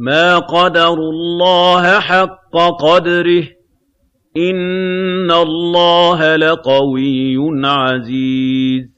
مَا قَدَرُوا اللَّهَ حَقَّ قَدْرِهِ ۗ إِنَّ اللَّهَ لَقَوِيٌّ عَزِيزٌ